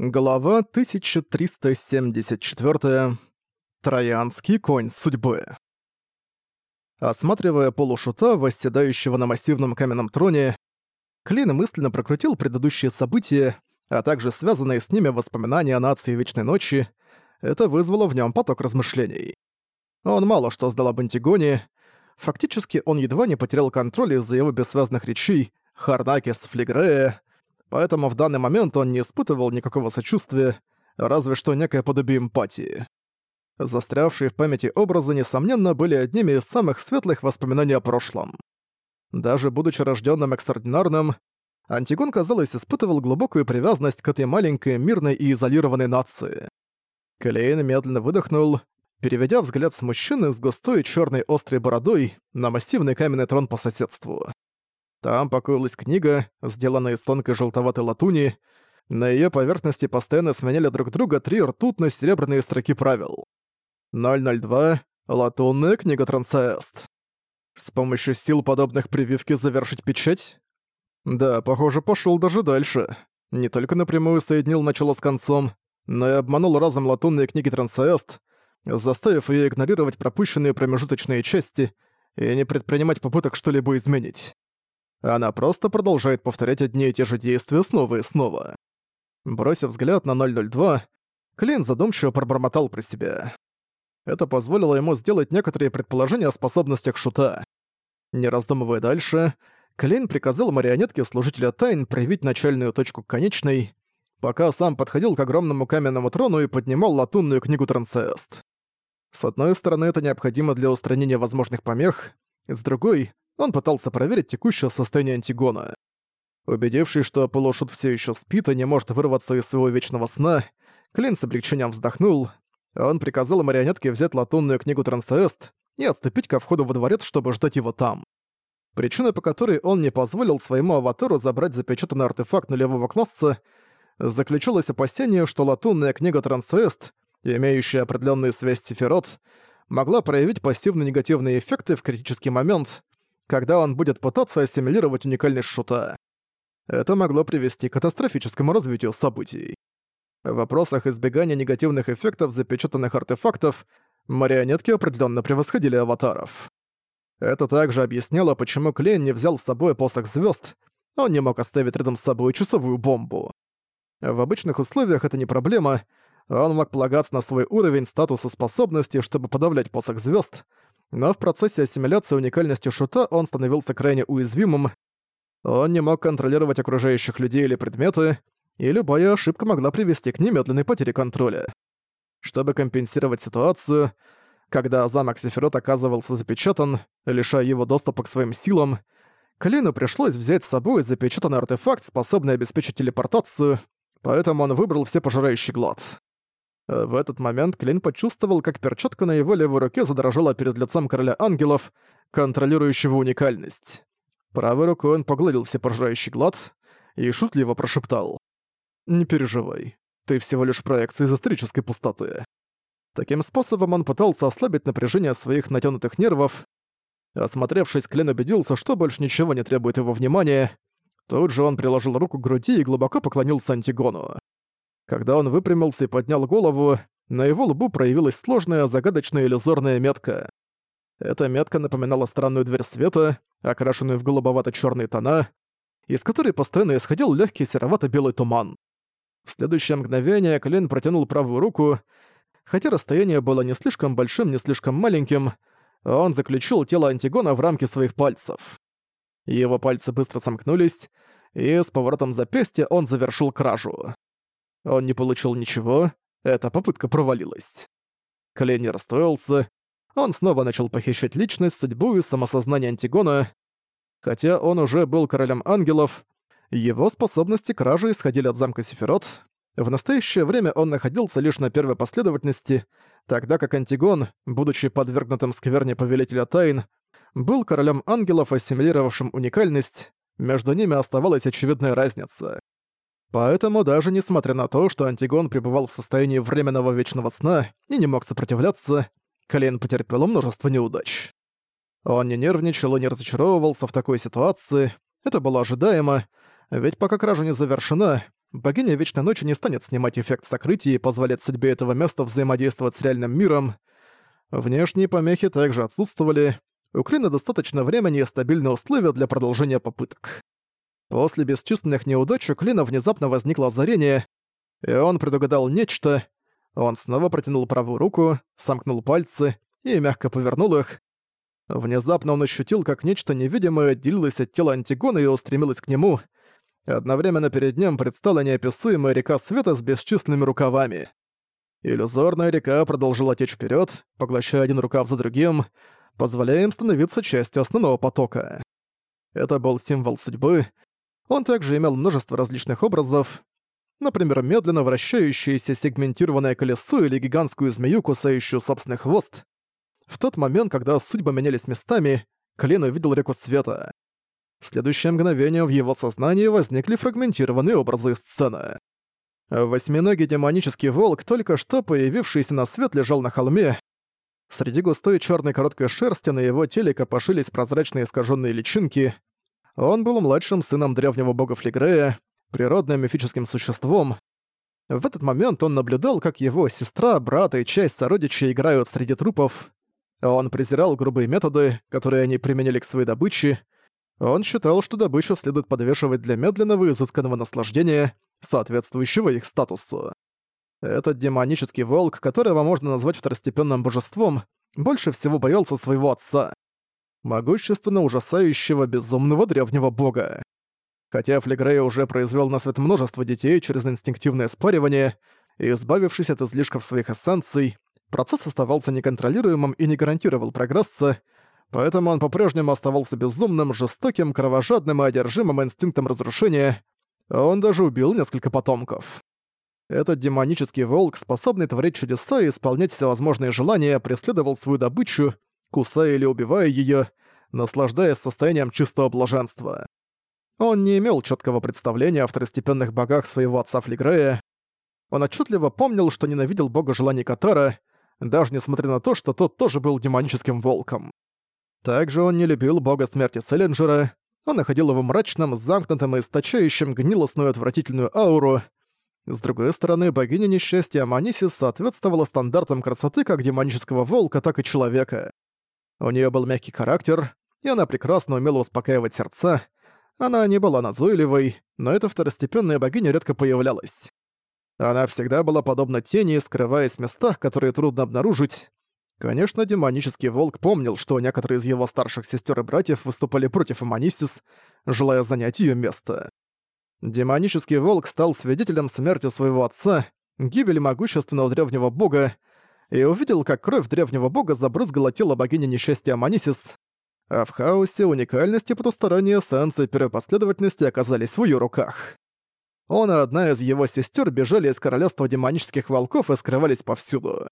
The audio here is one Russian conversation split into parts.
Глава 1374. Троянский конь судьбы. Осматривая полушута, восседающего на массивном каменном троне, Клин мысленно прокрутил предыдущие события, а также связанные с ними воспоминания о нации Вечной Ночи. Это вызвало в нем поток размышлений. Он мало что знал об Антигоне. Фактически он едва не потерял контроль из-за его бессвязных речей Харнакис Флегрея, поэтому в данный момент он не испытывал никакого сочувствия, разве что некое подобие эмпатии. Застрявшие в памяти образы, несомненно, были одними из самых светлых воспоминаний о прошлом. Даже будучи рожденным экстраординарным, Антигон, казалось, испытывал глубокую привязанность к этой маленькой, мирной и изолированной нации. Клейн медленно выдохнул, переведя взгляд с мужчины с густой черной острой бородой на массивный каменный трон по соседству. Там покоилась книга, сделанная из тонкой желтоватой латуни. На ее поверхности постоянно сменяли друг друга три ртутно-серебряные строки правил. 002. Латунная книга Трансаэст. С помощью сил подобных прививки завершить печать? Да, похоже, пошел даже дальше. Не только напрямую соединил начало с концом, но и обманул разом латунные книги Трансаэст, заставив ее игнорировать пропущенные промежуточные части и не предпринимать попыток что-либо изменить. Она просто продолжает повторять одни и те же действия снова и снова. Бросив взгляд на 002, Клейн задумчиво пробормотал про себя. Это позволило ему сделать некоторые предположения о способностях Шута. Не раздумывая дальше, Клейн приказал марионетке служителя тайн проявить начальную точку конечной, пока сам подходил к огромному каменному трону и поднимал латунную книгу Трансест. С одной стороны, это необходимо для устранения возможных помех, с другой он пытался проверить текущее состояние Антигона. Убедившись, что полушут все еще спит и не может вырваться из своего вечного сна, Клин с облегчением вздохнул. Он приказал марионетке взять латунную книгу Трансест и отступить ко входу во дворец, чтобы ждать его там. Причина, по которой он не позволил своему аватару забрать запечатанный артефакт нулевого класса, заключалось в опасении, что латунная книга Трансест, имеющая определенную связь с Сефирот, могла проявить пассивно-негативные эффекты в критический момент, когда он будет пытаться ассимилировать уникальность шута. Это могло привести к катастрофическому развитию событий. В вопросах избегания негативных эффектов запечатанных артефактов марионетки определенно превосходили аватаров. Это также объясняло, почему Клейн не взял с собой посох звезд, он не мог оставить рядом с собой часовую бомбу. В обычных условиях это не проблема, он мог полагаться на свой уровень статуса способности, чтобы подавлять посох звезд, но в процессе ассимиляции уникальности шута он становился крайне уязвимым. Он не мог контролировать окружающих людей или предметы, и любая ошибка могла привести к немедленной потере контроля. Чтобы компенсировать ситуацию, когда замок Сефирот оказывался запечатан, лишая его доступа к своим силам, Клину пришлось взять с собой запечатанный артефакт, способный обеспечить телепортацию, поэтому он выбрал всепожирающий глад. В этот момент Клин почувствовал, как перчатка на его левой руке задрожала перед лицом короля ангелов, контролирующего уникальность. Правой рукой он погладил всепожирающий глад и шутливо прошептал. «Не переживай, ты всего лишь проекция из исторической пустоты». Таким способом он пытался ослабить напряжение своих натянутых нервов. Осмотревшись, Клин убедился, что больше ничего не требует его внимания. Тут же он приложил руку к груди и глубоко поклонился Антигону. Когда он выпрямился и поднял голову, на его лбу проявилась сложная, загадочная иллюзорная метка. Эта метка напоминала странную дверь света, окрашенную в голубовато черные тона, из которой постоянно исходил легкий серовато-белый туман. В следующее мгновение Клин протянул правую руку, хотя расстояние было не слишком большим, не слишком маленьким, он заключил тело Антигона в рамки своих пальцев. Его пальцы быстро сомкнулись, и с поворотом запястья он завершил кражу. Он не получил ничего, эта попытка провалилась. Клей не расстроился, он снова начал похищать личность, судьбу и самосознание Антигона. Хотя он уже был королем ангелов, его способности кражи исходили от замка Сефирот. В настоящее время он находился лишь на первой последовательности, тогда как Антигон, будучи подвергнутым скверне Повелителя Тайн, был королем ангелов, ассимилировавшим уникальность, между ними оставалась очевидная разница. Поэтому даже несмотря на то, что Антигон пребывал в состоянии временного вечного сна и не мог сопротивляться, Клейн потерпел множество неудач. Он не нервничал и не разочаровывался в такой ситуации, это было ожидаемо, ведь пока кража не завершена, богиня Вечной Ночи не станет снимать эффект сокрытия и позволять судьбе этого места взаимодействовать с реальным миром. Внешние помехи также отсутствовали, у Клина достаточно времени и стабильные условия для продолжения попыток. После бесчисленных неудач у Клина внезапно возникло озарение, и он предугадал нечто. Он снова протянул правую руку, сомкнул пальцы и мягко повернул их. Внезапно он ощутил, как нечто невидимое отделилось от тела Антигона и устремилось к нему. Одновременно перед ним предстала неописуемая река света с бесчисленными рукавами. Иллюзорная река продолжила течь вперед, поглощая один рукав за другим, позволяя им становиться частью основного потока. Это был символ судьбы. Он также имел множество различных образов, например, медленно вращающееся сегментированное колесо или гигантскую змею, кусающую собственный хвост. В тот момент, когда судьбы менялись местами, Клин увидел реку света. В следующее мгновение в его сознании возникли фрагментированные образы сцены. Восьминогий демонический волк, только что появившийся на свет, лежал на холме, Среди густой черной короткой шерсти на его теле копошились прозрачные искаженные личинки. Он был младшим сыном древнего бога Флегрея, природным мифическим существом. В этот момент он наблюдал, как его сестра, брат и часть сородичей играют среди трупов. Он презирал грубые методы, которые они применили к своей добыче. Он считал, что добычу следует подвешивать для медленного изысканного наслаждения, соответствующего их статусу. Этот демонический волк, которого можно назвать второстепенным божеством, больше всего боялся своего отца. Могущественно ужасающего безумного древнего бога. Хотя Флегрея уже произвел на свет множество детей через инстинктивное спаривание, и избавившись от излишков своих эссенций, процесс оставался неконтролируемым и не гарантировал прогресса, поэтому он по-прежнему оставался безумным, жестоким, кровожадным и одержимым инстинктом разрушения. Он даже убил несколько потомков. Этот демонический волк, способный творить чудеса и исполнять всевозможные желания, преследовал свою добычу, кусая или убивая её, наслаждаясь состоянием чистого блаженства. Он не имел четкого представления о второстепенных богах своего отца Флигрея. Он отчетливо помнил, что ненавидел бога желаний Катара, даже несмотря на то, что тот тоже был демоническим волком. Также он не любил бога смерти Селлинджера, он находил его мрачным, замкнутым и источающим гнилостную отвратительную ауру, с другой стороны, богиня несчастья Аманисис соответствовала стандартам красоты как демонического волка, так и человека. У нее был мягкий характер, и она прекрасно умела успокаивать сердца. Она не была назойливой, но эта второстепенная богиня редко появлялась. Она всегда была подобна тени, скрываясь в местах, которые трудно обнаружить. Конечно, демонический волк помнил, что некоторые из его старших сестер и братьев выступали против Аманисис, желая занять ее место. Демонический волк стал свидетелем смерти своего отца, гибели могущественного древнего бога, и увидел, как кровь древнего бога забрызгала тело богини несчастья Аманисис, а в хаосе уникальности потусторонние эссенции первой последовательности оказались в ее руках. Он и одна из его сестер бежали из королевства демонических волков и скрывались повсюду.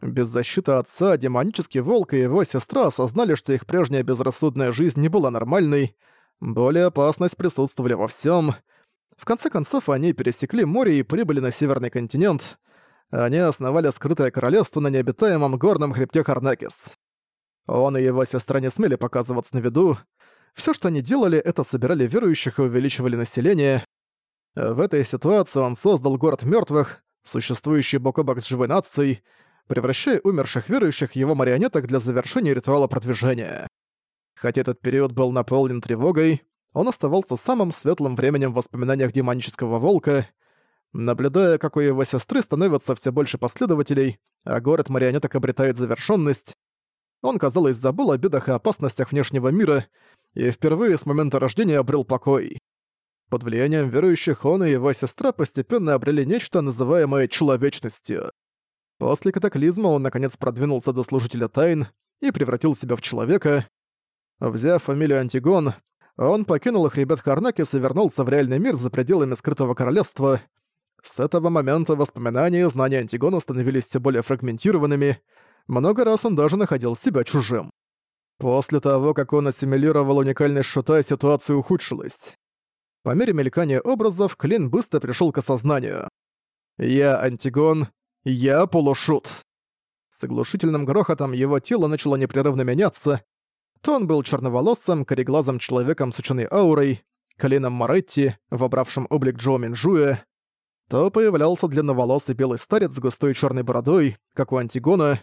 Без защиты отца демонический волк и его сестра осознали, что их прежняя безрассудная жизнь не была нормальной, более опасность присутствовали во всем. В конце концов, они пересекли море и прибыли на Северный континент. Они основали скрытое королевство на необитаемом горном хребте Харнакис. Он и его сестра не смели показываться на виду. Все, что они делали, это собирали верующих и увеличивали население. В этой ситуации он создал город мертвых, существующий бок о бок с живой нацией, превращая умерших верующих в его марионеток для завершения ритуала продвижения. Хотя этот период был наполнен тревогой, он оставался самым светлым временем в воспоминаниях демонического волка, наблюдая, как у его сестры становится все больше последователей, а город марионеток обретает завершенность. Он, казалось, забыл о бедах и опасностях внешнего мира и впервые с момента рождения обрел покой. Под влиянием верующих он и его сестра постепенно обрели нечто, называемое человечностью. После катаклизма он наконец продвинулся до служителя тайн и превратил себя в человека, Взяв фамилию Антигон, он покинул их ребят Харнакис и вернулся в реальный мир за пределами скрытого королевства. С этого момента воспоминания и знания Антигона становились все более фрагментированными, много раз он даже находил себя чужим. После того, как он ассимилировал уникальность шута, ситуация ухудшилась. По мере мелькания образов, Клин быстро пришел к осознанию. «Я Антигон, я полушут». С оглушительным грохотом его тело начало непрерывно меняться, то он был черноволосым, кореглазым человеком с ученой аурой, Клином Моретти, вобравшим облик Джо Минжуя, то появлялся длинноволосый белый старец с густой черной бородой, как у Антигона,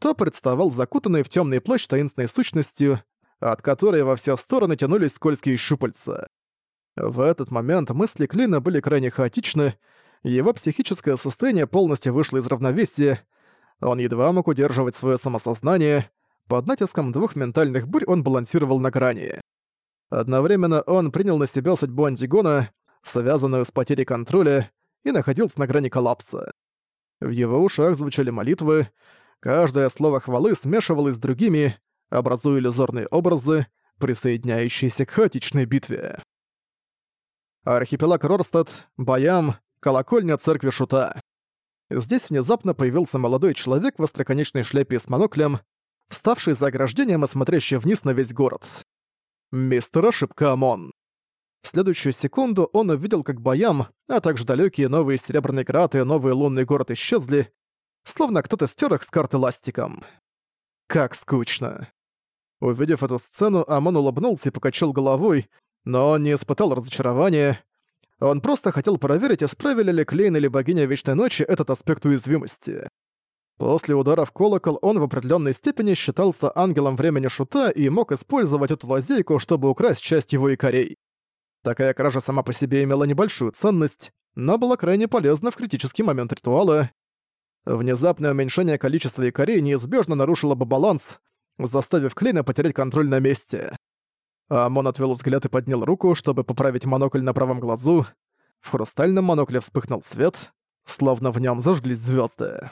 то представал закутанный в темный плащ таинственной сущностью, от которой во все стороны тянулись скользкие щупальца. В этот момент мысли Клина были крайне хаотичны, его психическое состояние полностью вышло из равновесия, он едва мог удерживать свое самосознание, под натиском двух ментальных бурь он балансировал на грани. Одновременно он принял на себя судьбу Антигона, связанную с потерей контроля, и находился на грани коллапса. В его ушах звучали молитвы, каждое слово хвалы смешивалось с другими, образуя иллюзорные образы, присоединяющиеся к хаотичной битве. Архипелаг Рорстад, Баям, колокольня церкви Шута. Здесь внезапно появился молодой человек в остроконечной шляпе с моноклем, вставший за ограждением и смотрящий вниз на весь город. Мистер Ошибка Амон. В следующую секунду он увидел, как Баям, а также далекие новые Серебряные Град и новый лунный город исчезли, словно кто-то стер их с карты ластиком. Как скучно. Увидев эту сцену, Амон улыбнулся и покачал головой, но он не испытал разочарования. Он просто хотел проверить, исправили ли Клейн или Богиня Вечной Ночи этот аспект уязвимости. После удара в колокол он в определенной степени считался ангелом времени Шута и мог использовать эту лазейку, чтобы украсть часть его икорей. Такая кража сама по себе имела небольшую ценность, но была крайне полезна в критический момент ритуала. Внезапное уменьшение количества якорей неизбежно нарушило бы баланс, заставив Клейна потерять контроль на месте. Амон отвел взгляд и поднял руку, чтобы поправить монокль на правом глазу. В хрустальном монокле вспыхнул свет, словно в нем зажглись звезды.